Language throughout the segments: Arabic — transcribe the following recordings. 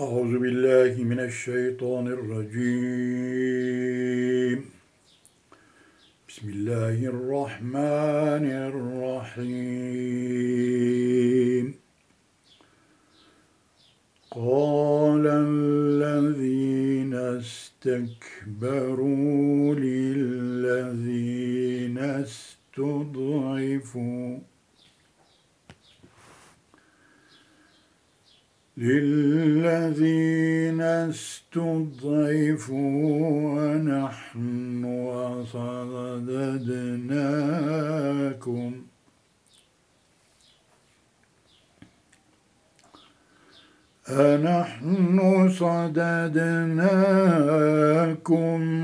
أعوذ بالله من الشيطان الرجيم. بسم الله الرحمن الرحيم. قال الذين استكبروا للذين استضعفوا للذين استضعفوا ونحن وصددناكم أنحن صددناكم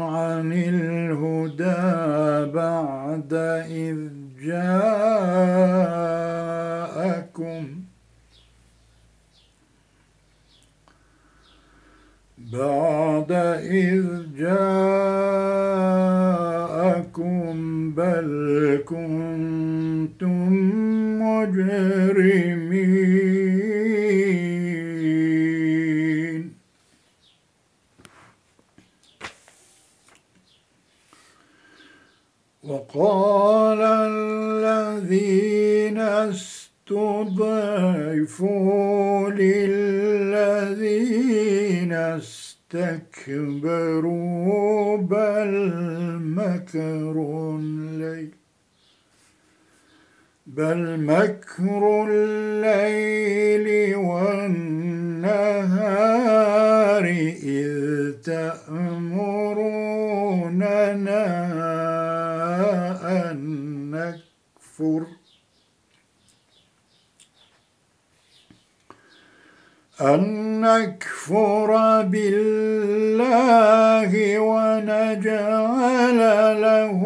عن الهدى بعد إذ جاءكم. بعد إذ جاءكم بل كنتم مجرمين. وقال الذين استضعفوا للذين استكبروا بل مكر الليل بل مكر الليل والنهار إذ تأمروننا أن نكفر أن نكفر بالله ونجعل له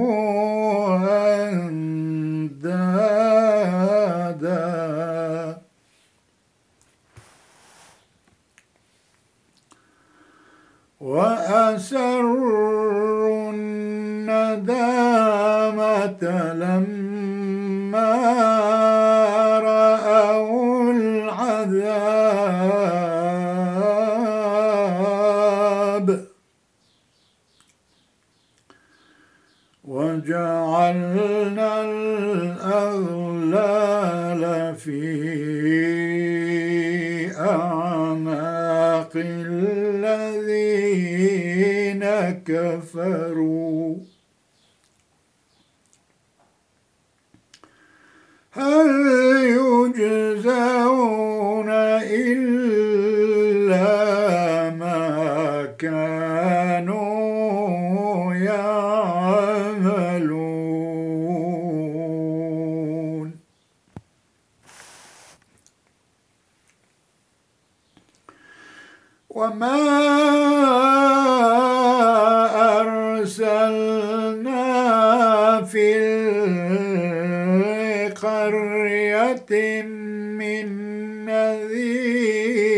أندادا. وأسروا الندامة لما وجعلنا الأغلال في أعناق الذين كفروا. هل يجزون وما أرسلنا في قرية من نذير.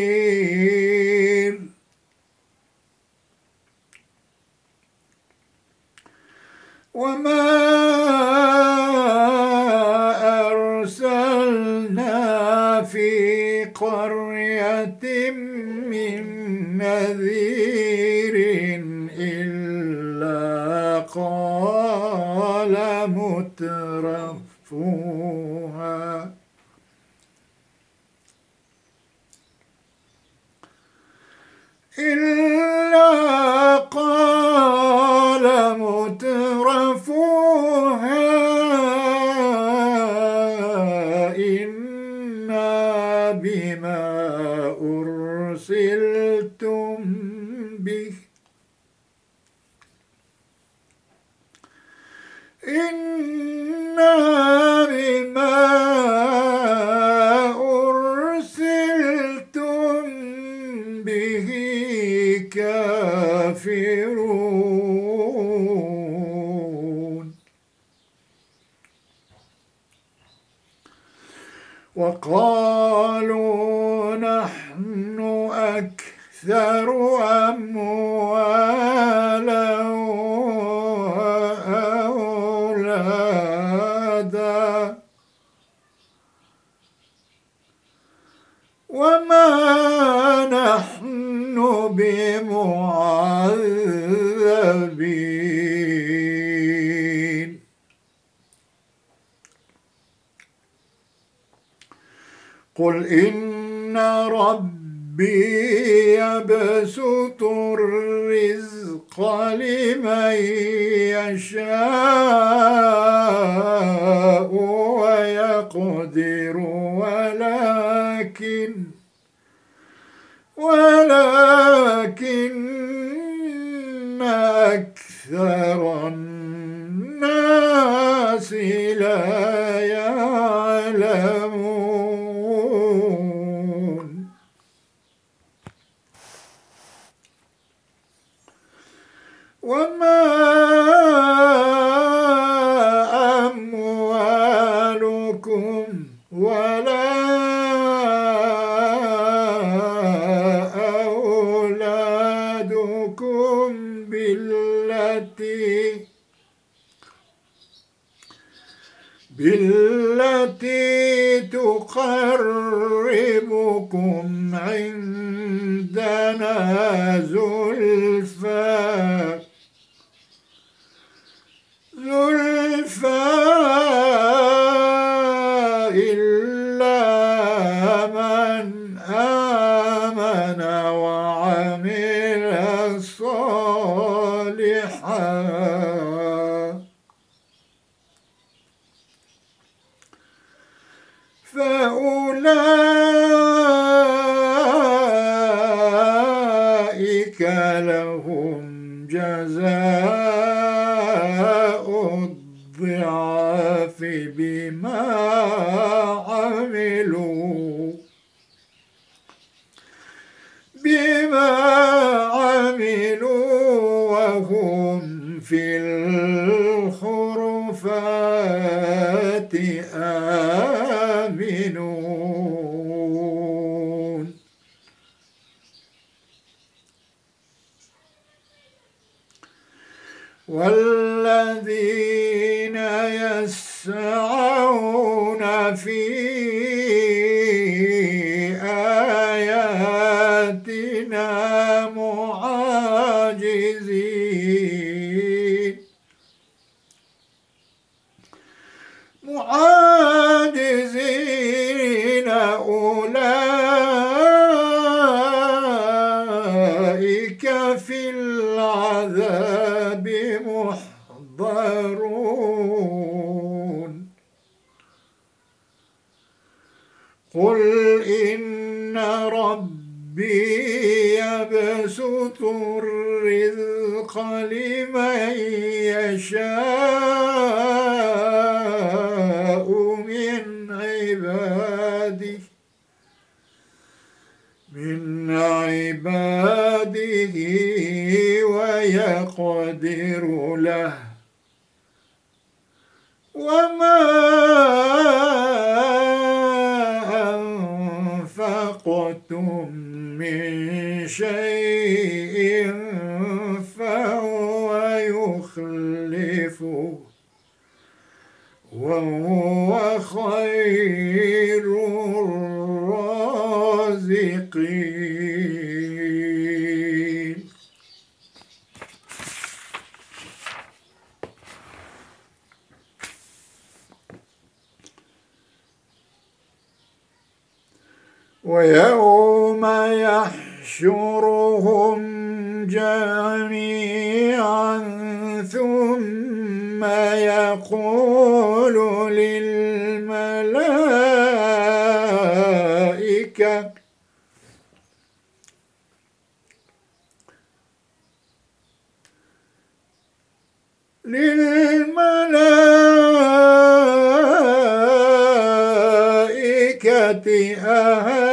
وما أرسلنا في قرية من نذير إلا قال مترفوها. إلا قال بما أرسلتم به كافرون. وقالوا نحن أكثر أموالا قل إن ربي يبسط الرزق لمن يشاء ويقدر ولكن ولكن أكثر الناس لا بالتي تقربكم عندنا زلفى بما عملوا. يسعون في آياتنا معاجزين. معاجزين أولئك في قل إن ربي يبسط الرزق لمن يشاء من عباده من عباده ويقدر له. وما أنفقتم من شيء فهو يخلفه وهو خير الرازقين ويوم يحشرهم جميعا ثم يقول للملائكة للملائكة أهؤلاء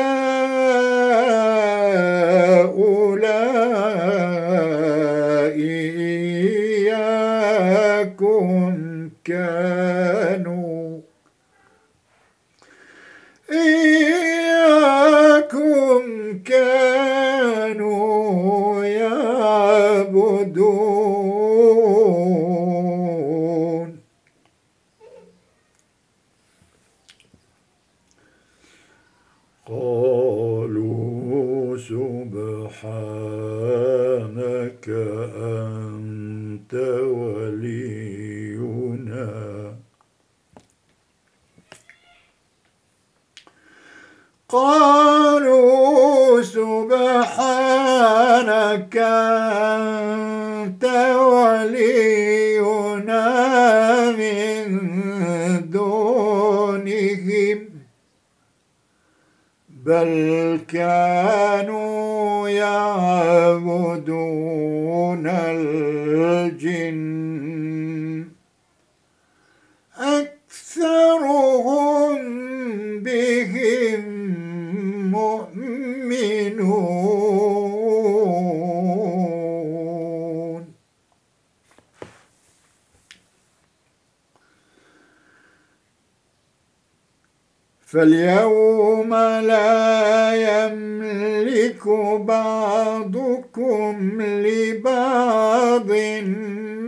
من دونهم بل كانوا يعبدون الجن. أكثرهم بهم مؤمنون. فاليوم لا يملك بعضكم لبعض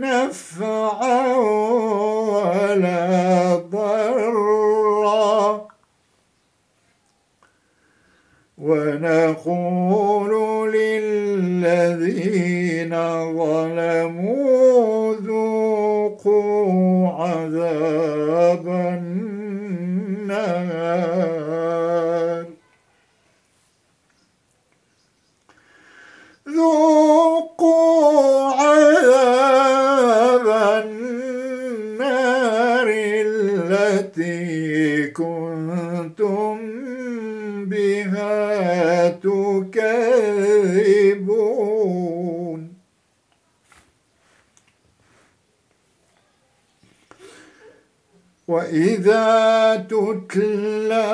نفعا ولا ضرا. ونقول للذين ظلموا ذوقوا عذاب وإذا تتلى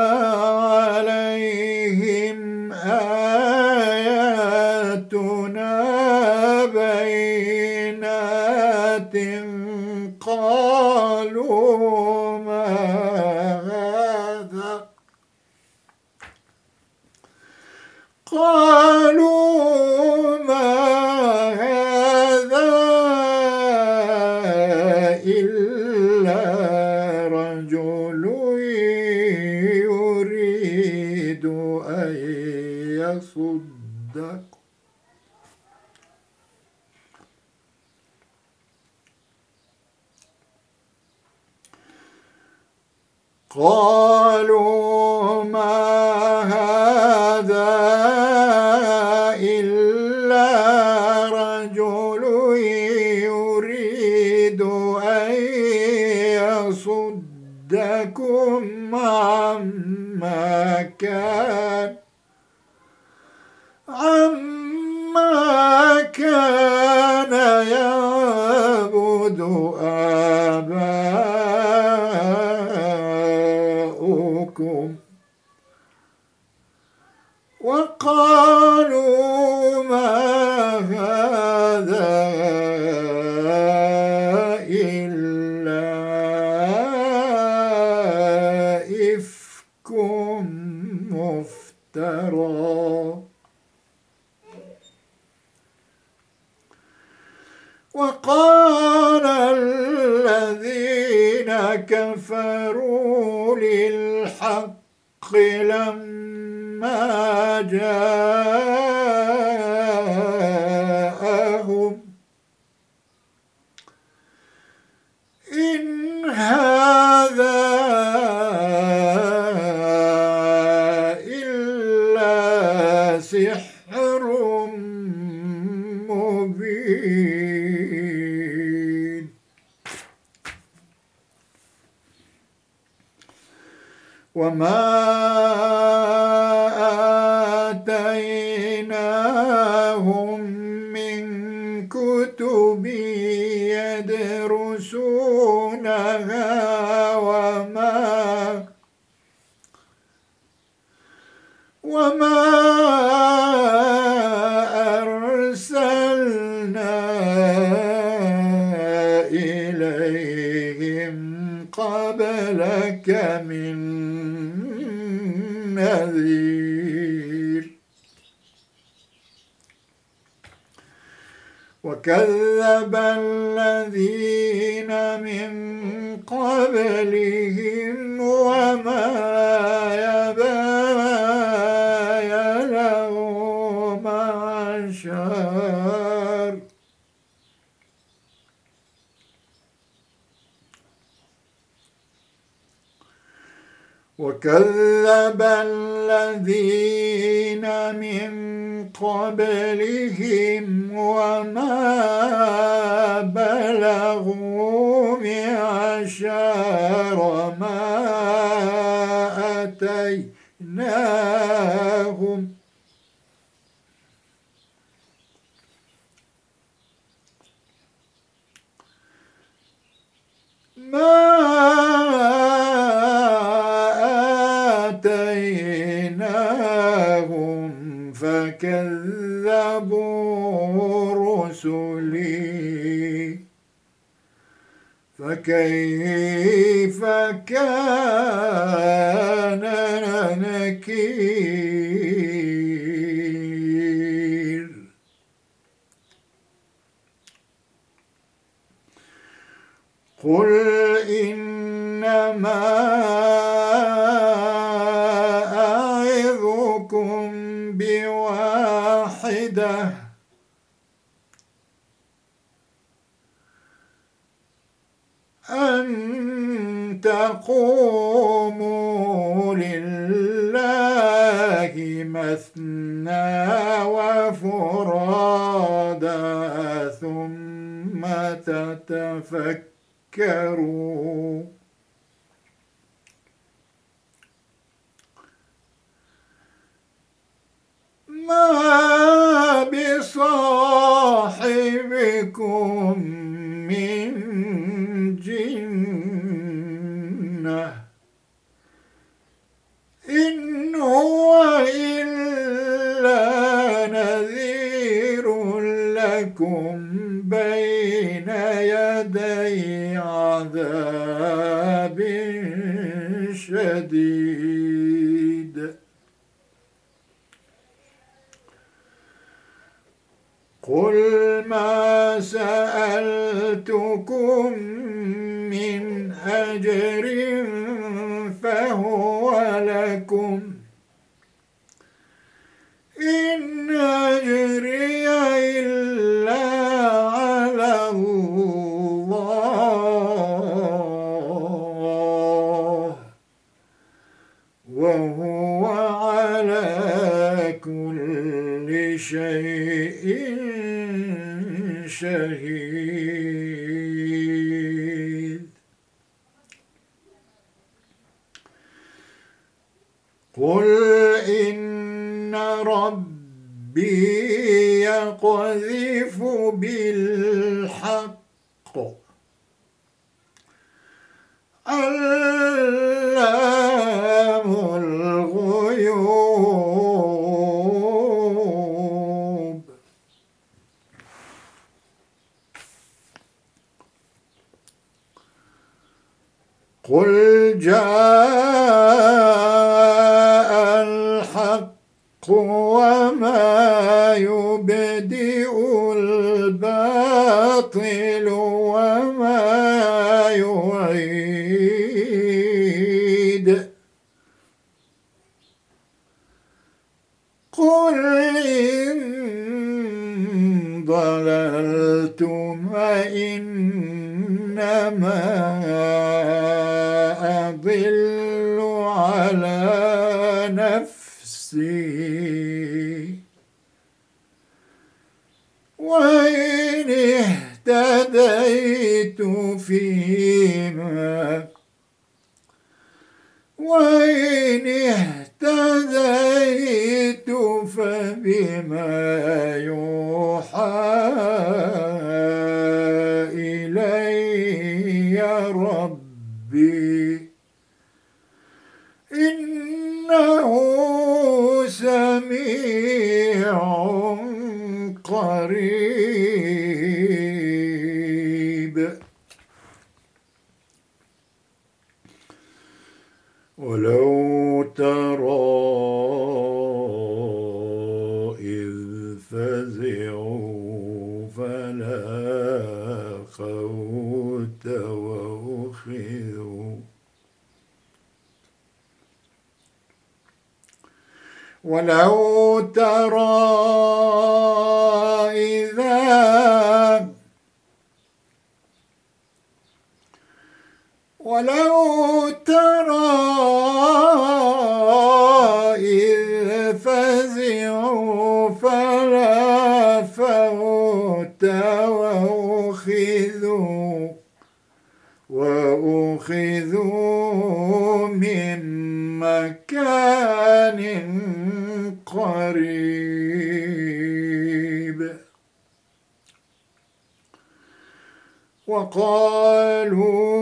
عليهم آياتنا بينات قالوا ما هذا؟ قالوا يصدق قالوا ما هذا إلا رجل يريد أن يصدكم عما كان نذير وكذب الذين من قبلهم وما وكذب الذين من قبلهم وما بلغوا معشار ما أتيناهم. ما Ok. تتفكروا قل ما سألتكم من أجر شهيد. قل إن ربي يقذف بالحق. جاء الحق وما يبدئ الباطل وما يعيد. قل إن ضللتم فإنما وإن اهتديت فيما وإن اهتديت فبما يوحى إلي ربي إنه سميع قريب. ولو ترى إذ فزعوا فلا خوت وأخذوا. ولو ترى ولو ترى إذ فزعوا فلا فوت وأخذوا وأخذوا من مكان قريب. وقالوا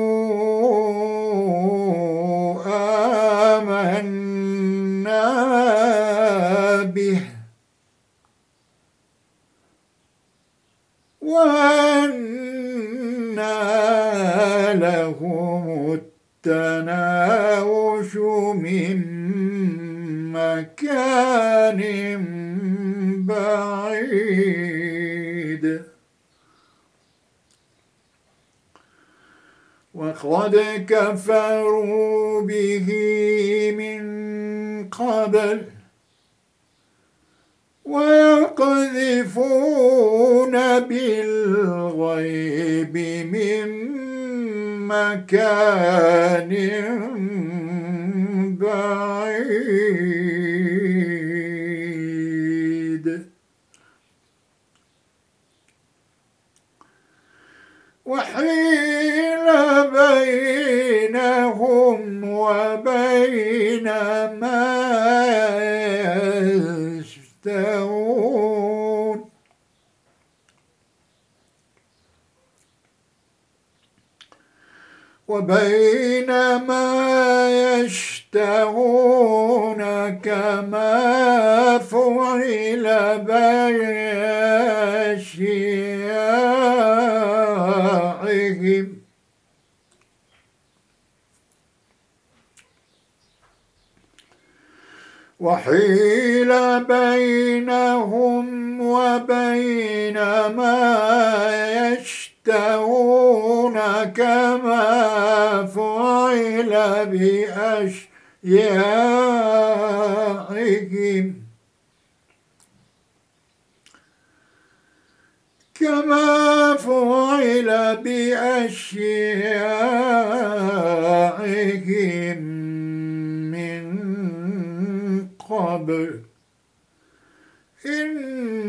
وأنا لهم التناوش من مكان بعيد. وقد كفروا به من قبل ويقذفون بالغيب من مكان بعيد. وحيل بينهم وبين ما يشتهون كما فعل بأشياعهم وحيل بينهم وبين ما يشتهون كما فعل بأشياعهم. كما فعل بأشياعهم من قبل. إنهم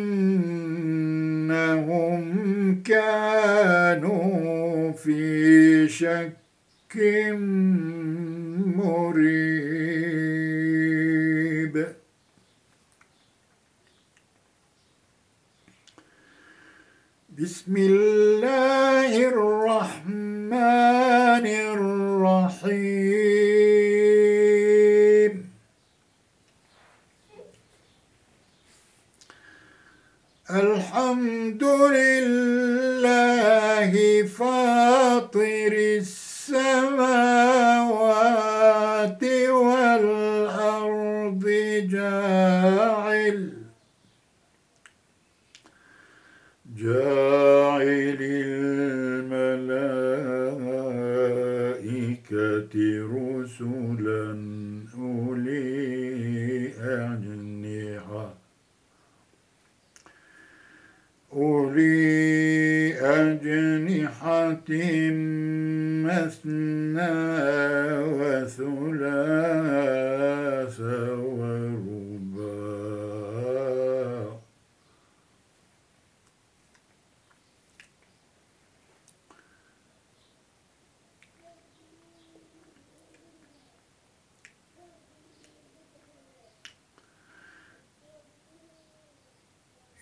كانوا في شك مريب. بسم الله الرحمن الرحيم. الحمد لله فاطر السماوات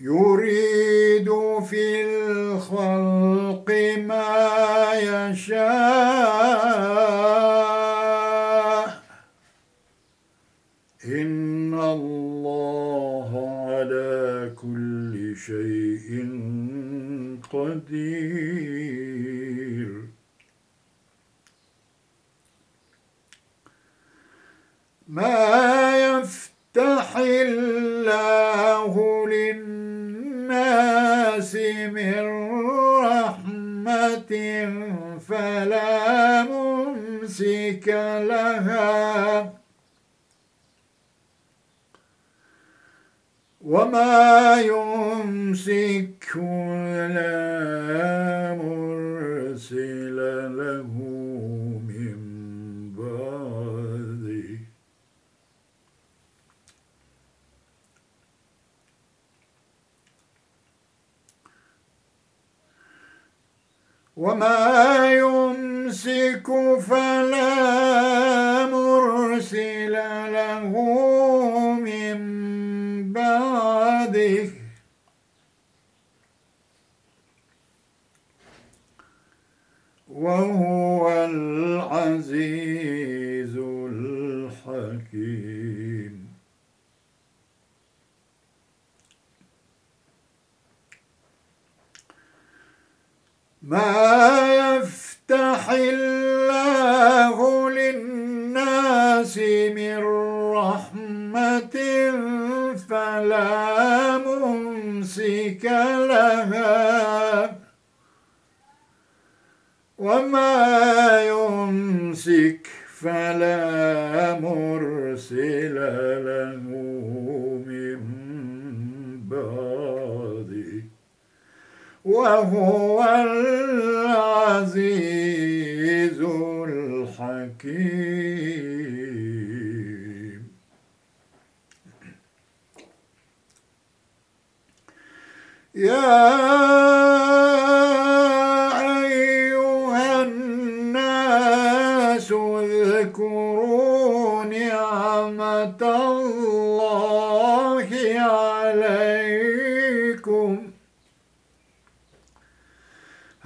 يريد في الخلق ما يشاء. إن الله على كل شيء قدير. ما أمسك لها. وما يمسكنا مرسل له من بعده وما فلا مرسل له من بعده وهو العزيز الحكيم يا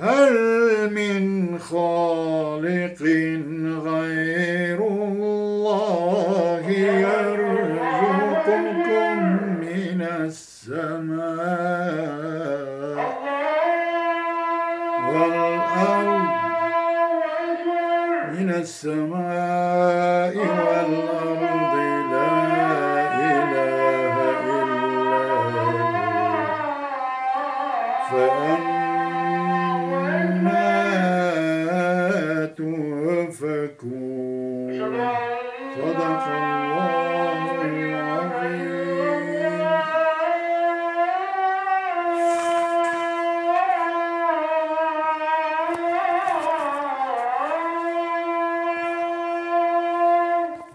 هل من خالق